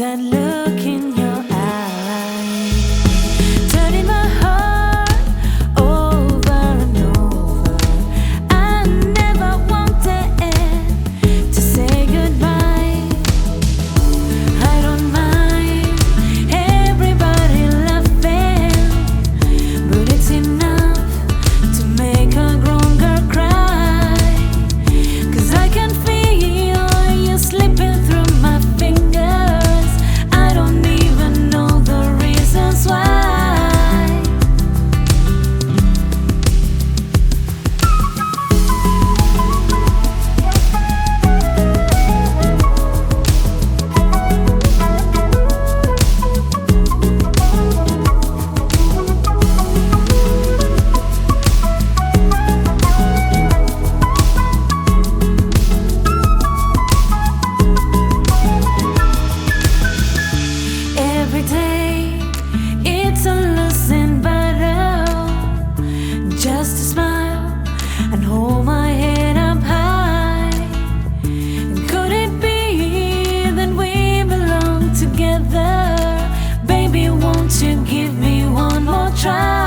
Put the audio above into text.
that and hold my head up high. Could it be that we belong together? Baby, won't you give me one more try?